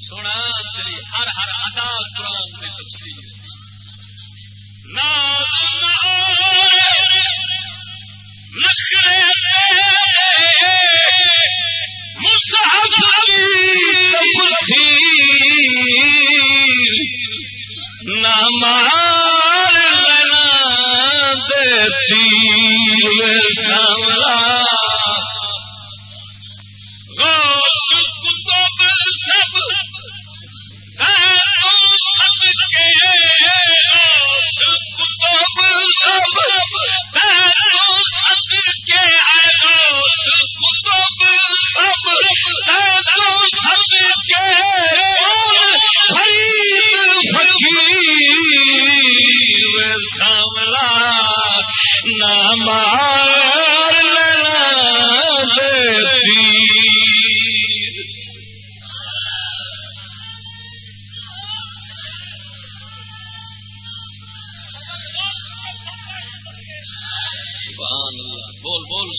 سونا تیری ہر ہر ادا قرآن میں تفصیل نقشے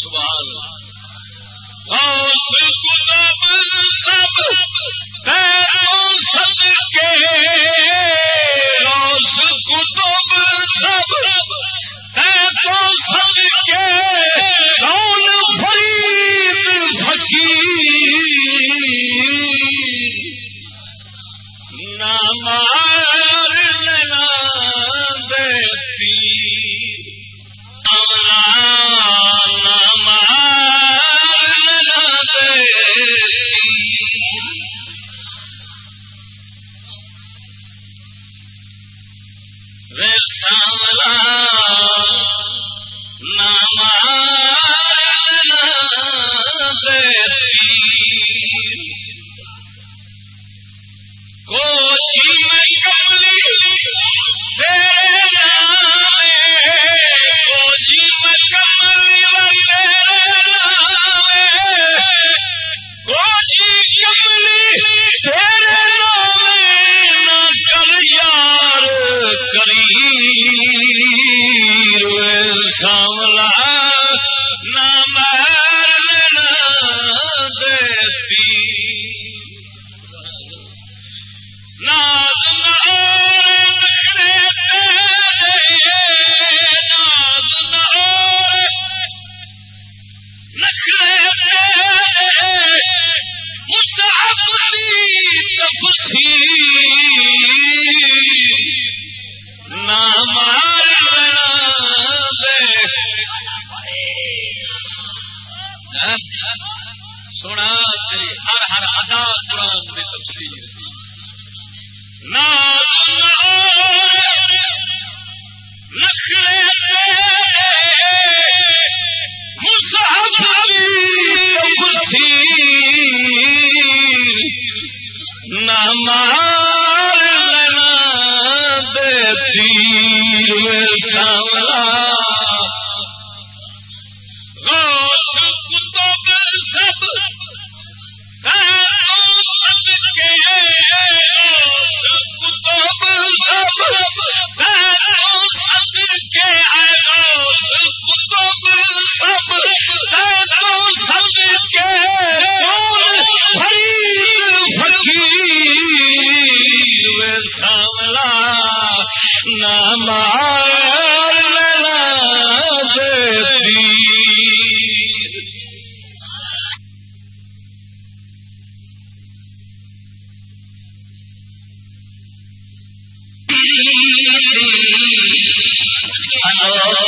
سبحان الله غوث من سب بے اوسط کے Then سونا تیری ہر ہر ادا قرآن میں نام نہ Alô!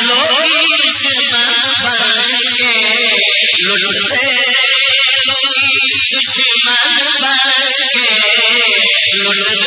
لوئی من بن گے لوڈے شری من بن گے لوڈی